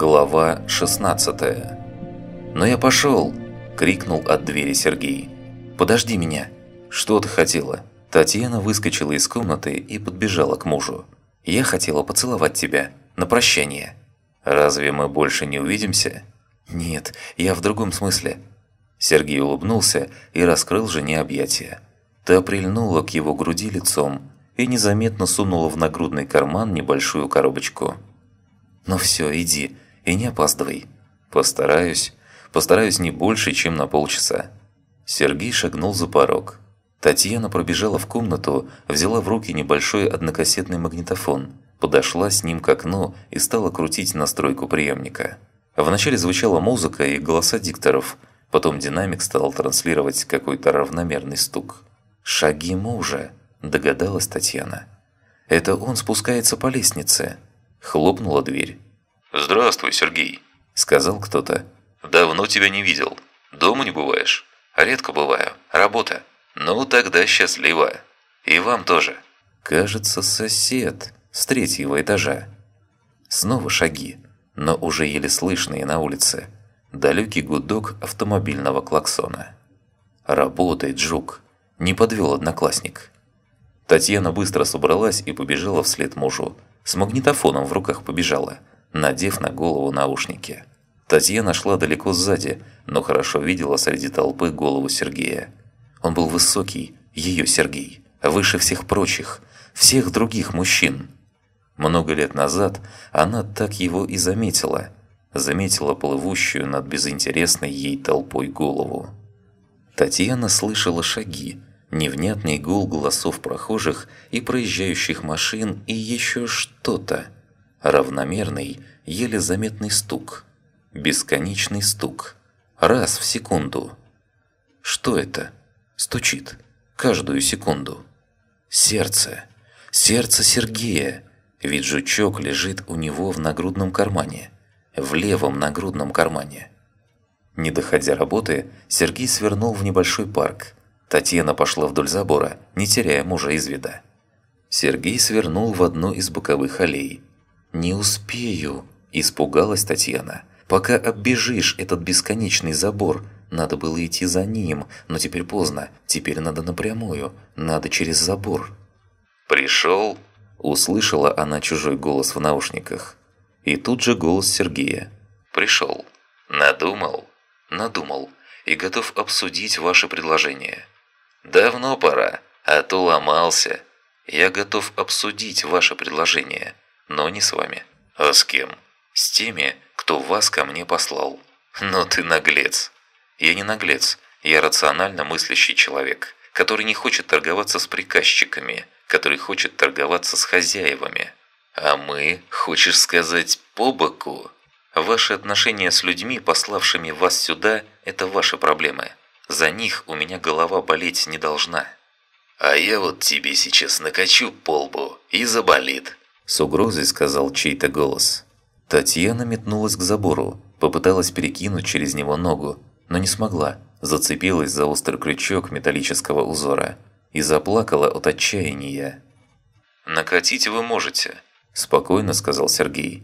Глава 16 «Но я пошел!» – крикнул от двери Сергей. «Подожди меня!» «Что ты хотела?» Татьяна выскочила из комнаты и подбежала к мужу. «Я хотела поцеловать тебя. На прощание». «Разве мы больше не увидимся?» «Нет, я в другом смысле». Сергей улыбнулся и раскрыл жене объятия. Та прильнула к его груди лицом и незаметно сунула в нагрудный карман небольшую коробочку. «Ну все, иди, и не опаздывай». «Постараюсь. Постараюсь не больше, чем на полчаса». Сергей шагнул за порог. Татьяна пробежала в комнату, взяла в руки небольшой однокассетный магнитофон, подошла с ним к окну и стала крутить настройку приемника. Вначале звучала музыка и голоса дикторов, потом динамик стал транслировать какой-то равномерный стук. «Шаги мужа», – догадалась Татьяна. «Это он спускается по лестнице». Хлопнула дверь. «Здравствуй, Сергей», – сказал кто-то. «Давно тебя не видел. Дома не бываешь?» «Редко бываю. Работа». «Ну, тогда счастливо. И вам тоже». Кажется, сосед с третьего этажа. Снова шаги, но уже еле слышные на улице. Далекий гудок автомобильного клаксона. Работает жук. Не подвел одноклассник. Татьяна быстро собралась и побежала вслед мужу. С магнитофоном в руках побежала, надев на голову наушники. Татьяна шла далеко сзади, но хорошо видела среди толпы голову Сергея. Он был высокий, ее Сергей, выше всех прочих, всех других мужчин. Много лет назад она так его и заметила. Заметила плывущую над безинтересной ей толпой голову. Татьяна слышала шаги, невнятный гул голосов прохожих и проезжающих машин и еще что-то. Равномерный, еле заметный стук. Бесконечный стук. Раз в секунду. Что это? Стучит. Каждую секунду. Сердце. Сердце Сергея. Ведь жучок лежит у него в нагрудном кармане. В левом нагрудном кармане. Не доходя работы, Сергей свернул в небольшой парк. Татьяна пошла вдоль забора, не теряя мужа из вида. Сергей свернул в одну из боковых аллей. «Не успею!» – испугалась Татьяна. «Пока оббежишь этот бесконечный забор, надо было идти за ним, но теперь поздно. Теперь надо напрямую. Надо через забор. «Пришел?» – услышала она чужой голос в наушниках. И тут же голос Сергея. «Пришел. Надумал?» «Надумал. И готов обсудить ваше предложение». «Давно пора, а то ломался. Я готов обсудить ваше предложение, но не с вами». «А с кем?» «С теми, кто вас ко мне послал». «Но ты наглец». Я не наглец, я рационально мыслящий человек, который не хочет торговаться с приказчиками, который хочет торговаться с хозяевами. А мы, хочешь сказать, по боку? Ваши отношения с людьми, пославшими вас сюда, это ваши проблемы. За них у меня голова болеть не должна. А я вот тебе сейчас накачу полбу и заболит. С угрозой сказал чей-то голос. Татьяна метнулась к забору, попыталась перекинуть через него ногу, но не смогла, зацепилась за острый крючок металлического узора и заплакала от отчаяния. «Накатить вы можете», – спокойно сказал Сергей.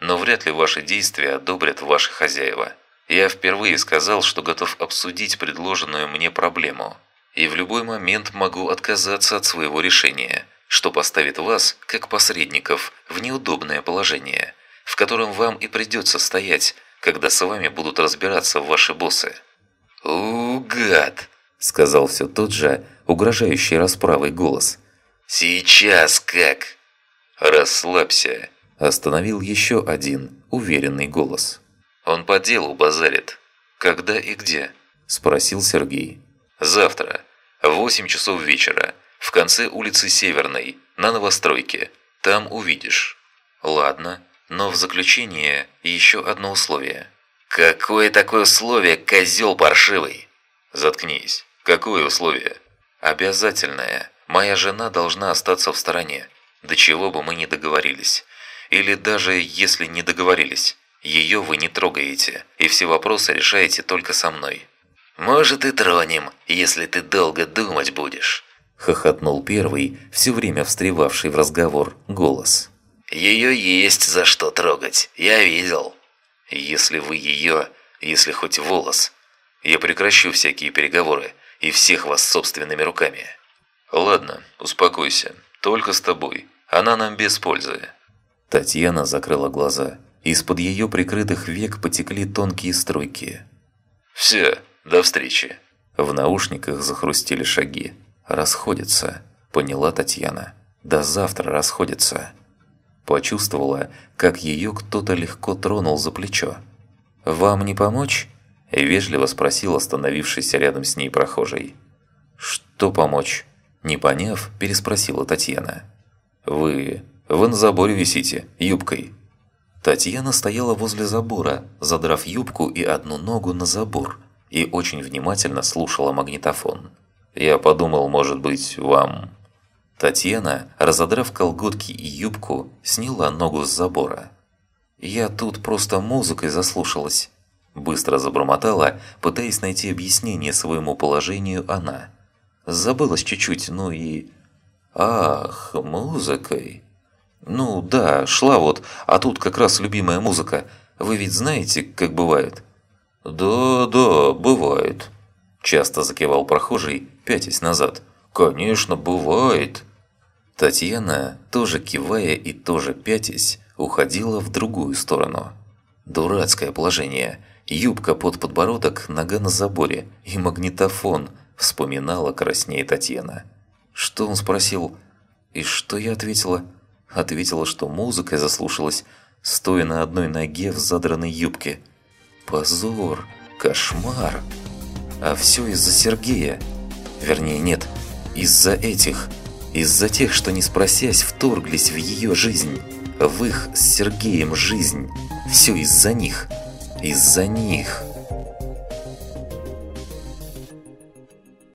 «Но вряд ли ваши действия одобрят ваши хозяева. Я впервые сказал, что готов обсудить предложенную мне проблему, и в любой момент могу отказаться от своего решения, что поставит вас, как посредников, в неудобное положение, в котором вам и придется стоять, когда с вами будут разбираться ваши боссы». «У, гад!» – сказал все тот же, угрожающий расправой голос. «Сейчас как?» «Расслабься!» – остановил еще один уверенный голос. «Он по делу базарит. Когда и где?» – спросил Сергей. «Завтра, в 8 часов вечера, в конце улицы Северной, на новостройке. Там увидишь». «Ладно», но в заключение еще одно условие. «Какое такое условие, козел паршивый?» «Заткнись. Какое условие?» «Обязательное. Моя жена должна остаться в стороне. До чего бы мы ни договорились. Или даже если не договорились, ее вы не трогаете, и все вопросы решаете только со мной». «Может и тронем, если ты долго думать будешь», – хохотнул первый, все время встревавший в разговор, голос. Ее есть за что трогать, я видел. Если вы ее, если хоть волос, я прекращу всякие переговоры и всех вас собственными руками. Ладно, успокойся, только с тобой. Она нам без пользы. Татьяна закрыла глаза. Из-под ее прикрытых век потекли тонкие струйки. «Все, до встречи!» В наушниках захрустили шаги. «Расходятся», – поняла Татьяна. «До завтра расходятся». Почувствовала, как ее кто-то легко тронул за плечо. «Вам не помочь?» – вежливо спросил остановившийся рядом с ней прохожий. «Что помочь?» – не поняв, переспросила Татьяна. «Вы... вы на заборе висите, юбкой». Татьяна стояла возле забора, задрав юбку и одну ногу на забор, и очень внимательно слушала магнитофон. «Я подумал, может быть, вам...» Татьяна, разодрав колготки и юбку, сняла ногу с забора. «Я тут просто музыкой заслушалась», – быстро забормотала, пытаясь найти объяснение своему положению она. «Забылась чуть-чуть, ну и...» «Ах, музыкой...» «Ну да, шла вот, а тут как раз любимая музыка. Вы ведь знаете, как бывает?» «Да, да, бывает», – часто закивал прохожий, пятясь назад. «Конечно, бывает». Татьяна, тоже кивая и тоже пятясь, уходила в другую сторону. Дурацкое положение. Юбка под подбородок, нога на заборе и магнитофон, вспоминала краснее Татьяна. Что он спросил? И что я ответила? Ответила, что музыкой заслушалась, стоя на одной ноге в задранной юбке. Позор, кошмар. А все из-за Сергея. Вернее, нет, из-за этих. Из-за тех, что не спросясь, вторглись в ее жизнь. В их с Сергеем жизнь. Все из-за них. Из-за них.